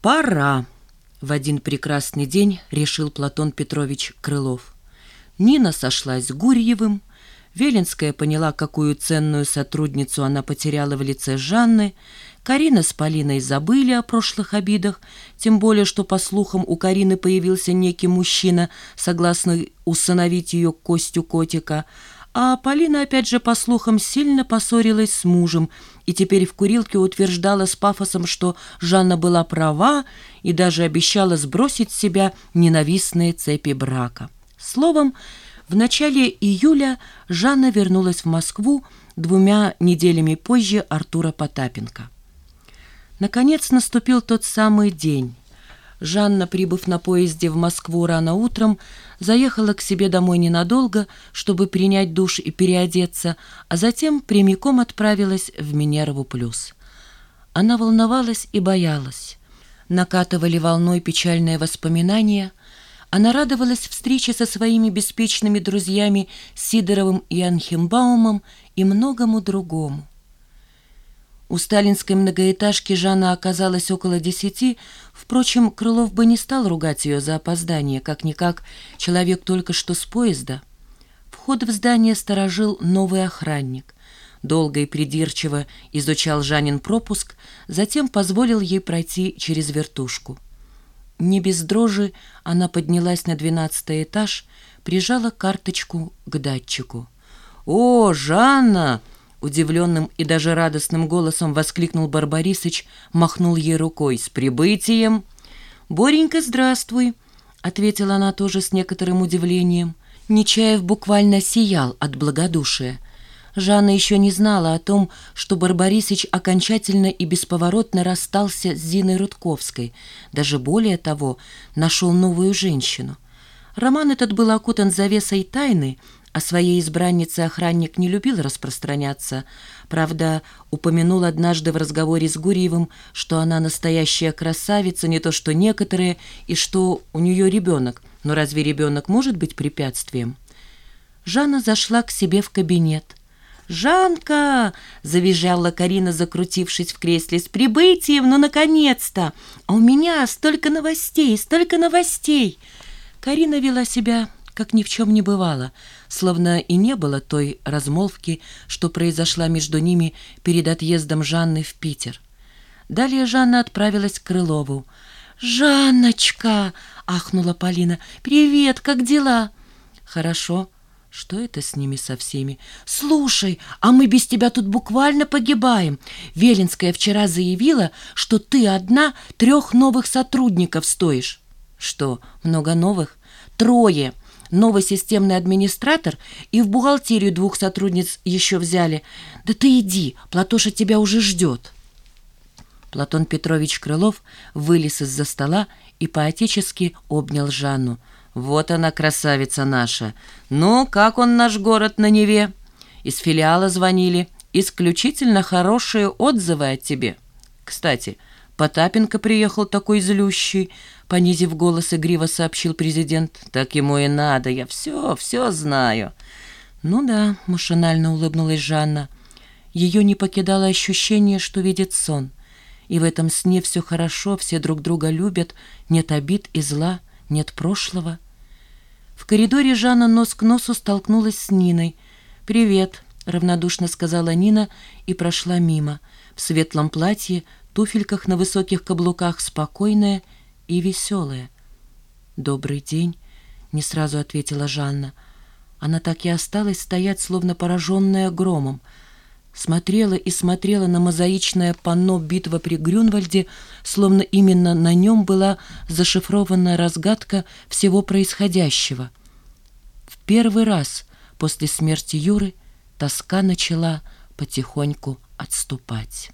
«Пора!» — в один прекрасный день решил Платон Петрович Крылов. Нина сошлась с Гурьевым, Велинская поняла, какую ценную сотрудницу она потеряла в лице Жанны, Карина с Полиной забыли о прошлых обидах, тем более, что, по слухам, у Карины появился некий мужчина, согласный усыновить ее Костю Котика, а Полина, опять же, по слухам, сильно поссорилась с мужем и теперь в курилке утверждала с пафосом, что Жанна была права и даже обещала сбросить с себя ненавистные цепи брака. Словом, в начале июля Жанна вернулась в Москву двумя неделями позже Артура Потапенко. Наконец наступил тот самый день. Жанна, прибыв на поезде в Москву рано утром, заехала к себе домой ненадолго, чтобы принять душ и переодеться, а затем прямиком отправилась в Минерову плюс. Она волновалась и боялась. Накатывали волной печальные воспоминания. Она радовалась встрече со своими беспечными друзьями Сидоровым и Анхимбаумом и многому другому. У сталинской многоэтажки Жанна оказалась около десяти, впрочем, Крылов бы не стал ругать ее за опоздание, как-никак человек только что с поезда. Вход в здание сторожил новый охранник. Долго и придирчиво изучал Жанин пропуск, затем позволил ей пройти через вертушку. Не без дрожи она поднялась на двенадцатый этаж, прижала карточку к датчику. «О, Жанна!» Удивленным и даже радостным голосом воскликнул Барбарисыч, махнул ей рукой. «С прибытием!» «Боренька, здравствуй!» — ответила она тоже с некоторым удивлением. Нечаев буквально сиял от благодушия. Жанна еще не знала о том, что Барбарисыч окончательно и бесповоротно расстался с Зиной Рудковской. Даже более того, нашел новую женщину. Роман этот был окутан завесой тайны — о своей избраннице охранник не любил распространяться. Правда, упомянул однажды в разговоре с Гурьевым, что она настоящая красавица, не то что некоторые, и что у нее ребенок. Но разве ребенок может быть препятствием? Жанна зашла к себе в кабинет. «Жанка!» — завизжала Карина, закрутившись в кресле. «С прибытием! Ну, наконец-то! А у меня столько новостей, столько новостей!» Карина вела себя как ни в чем не бывало, словно и не было той размолвки, что произошла между ними перед отъездом Жанны в Питер. Далее Жанна отправилась к Крылову. «Жанночка!» — ахнула Полина. «Привет, как дела?» «Хорошо. Что это с ними со всеми? Слушай, а мы без тебя тут буквально погибаем. Велинская вчера заявила, что ты одна трех новых сотрудников стоишь». «Что, много новых?» «Трое новый системный администратор и в бухгалтерию двух сотрудниц еще взяли. Да ты иди, Платоша тебя уже ждет. Платон Петрович Крылов вылез из-за стола и поотечески обнял Жанну. «Вот она, красавица наша! Ну, как он наш город на Неве?» Из филиала звонили. «Исключительно хорошие отзывы о тебе. Кстати, Потапенко приехал такой злющий, понизив голос, игриво сообщил президент. Так ему и надо, я все, все знаю. Ну да, машинально улыбнулась Жанна. Ее не покидало ощущение, что видит сон. И в этом сне все хорошо, все друг друга любят, нет обид и зла, нет прошлого. В коридоре Жанна нос к носу столкнулась с Ниной. «Привет», — равнодушно сказала Нина и прошла мимо. В светлом платье, туфельках на высоких каблуках, спокойная и веселая. «Добрый день», — не сразу ответила Жанна. Она так и осталась стоять, словно пораженная громом. Смотрела и смотрела на мозаичное панно «Битва при Грюнвальде», словно именно на нем была зашифрованная разгадка всего происходящего. В первый раз после смерти Юры тоска начала потихоньку отступать.